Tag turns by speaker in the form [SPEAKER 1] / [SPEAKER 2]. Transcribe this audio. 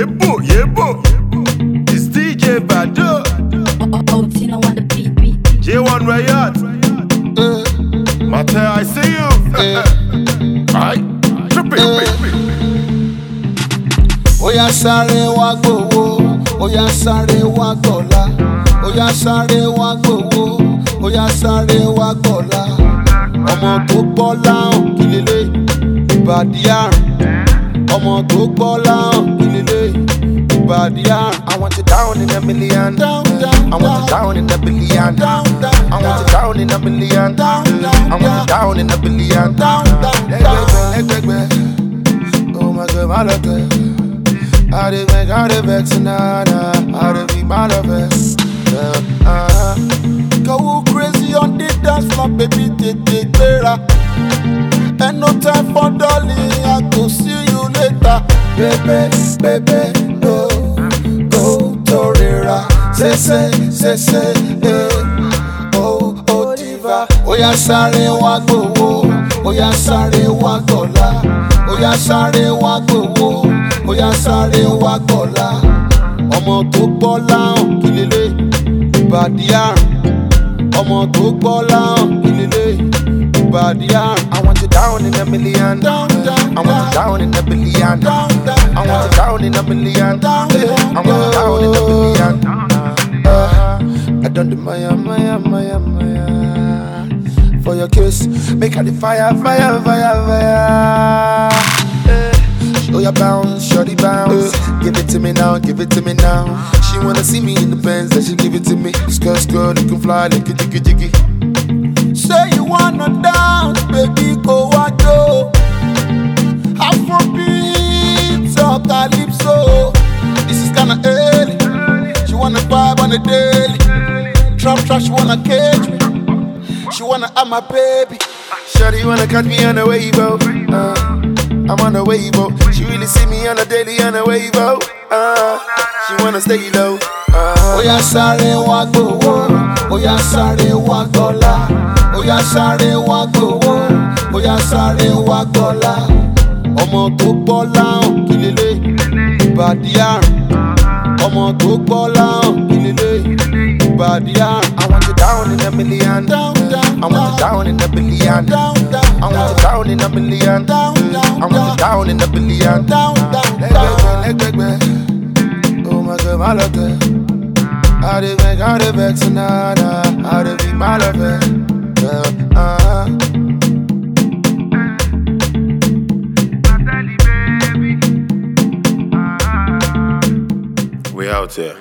[SPEAKER 1] Yebo, yebo. It's DJ Bado.
[SPEAKER 2] Oh, Tina on the beat, beat.
[SPEAKER 1] J1 Riot. Mate, I see you. Aye. Trip it, trip it.
[SPEAKER 3] Oya sáré wá gbowó, oya sáré wá gbọ̀la, oya sáré wá gbowó, oya sáré wá gbọ̀la. Ọmọ tó gbọ́ láhàn kí lélẹ̀ ìbàdí àrùn. Ọmọ tó gbọ́ láhàn kí lélẹ̀.
[SPEAKER 4] I want you down in a million.
[SPEAKER 3] Down, down,
[SPEAKER 4] I want you down in a billion.
[SPEAKER 3] Down, down,
[SPEAKER 4] I want you down in a million.
[SPEAKER 3] Down, down,
[SPEAKER 4] I want you down in a billion.
[SPEAKER 3] Down, down,
[SPEAKER 4] ẹgbẹgbẹ. Oh my God, my love. I dey make, I dey vex nah nah. I dey be my love it. Yeah, uh-huh.
[SPEAKER 3] Go crazy on the dance floor, baby, tètè gbéra. And no time for dolly, I go see you later. Baby, baby, torira. Say, say, say, say, eh. Oh, oh, diva. Oya sáré wá gbowó, oya sáré wá gbọ̀la. Oya sáré wá gbowó, oya sáré wá gbọ̀la. Ọmọ tó gbọ́ láhàn kí lélẹ̀ ìbàdí àrùn ọmọ tó gbọ́ láhàn kí lélẹ̀ ìbàdí àrùn.
[SPEAKER 4] I want you down in a million.
[SPEAKER 3] Down, down,
[SPEAKER 4] I want you down in a billion.
[SPEAKER 3] Down, down,
[SPEAKER 4] I want you down in a million.
[SPEAKER 3] Down,
[SPEAKER 4] Eh,
[SPEAKER 3] down,
[SPEAKER 4] I want you down in a billion. Done the Maya, Maya, Maya, Maya. For your kiss, make her the fire, fire, fire, fire. Eh, Show your bounce, shorty bounce. Give it to me now, give it to me now. She wanna see me in the Benz, then she give it to me. Skirt, skirt, you can fly, like a jiggy, jiggy.
[SPEAKER 3] Say you wanna dance, baby, go wá jó. Afrobeat or calypso. This is kinda early. She wanna vibe on the daily. Trap trap, she wanna catch me. She wanna have my baby.
[SPEAKER 4] Shawty wanna catch me on the wave, oh. Uh, I'm on the wave, oh. She really see me on the daily on the wave, oh. Uh, she wanna stay low. Uh,
[SPEAKER 3] Oya sáré wá gbowó, oya sáré wá gbọ́lá, oya sáré wá gbowó, oya sáré wá gbọ́lá. Ọmọ tó gbọ́ láhàn kí lélẹ̀ ìbàdí àrùn. Ọmọ tó kí lélẹ̀ ìbàdí àrùn.
[SPEAKER 4] I want you down in a million.
[SPEAKER 3] Down, down,
[SPEAKER 4] I want you down in a billion.
[SPEAKER 3] Down, down,
[SPEAKER 4] I want you down in a million.
[SPEAKER 3] Down, down,
[SPEAKER 4] I want you down in a billion.
[SPEAKER 3] down, down,
[SPEAKER 4] Ẹgbẹgbẹ,
[SPEAKER 3] down.
[SPEAKER 4] ẹgbẹgbẹ. Oh my God, my love it. I dey make, I dey vex nah nah. I dey be my love it. Yeah, uh-huh.
[SPEAKER 1] We out here.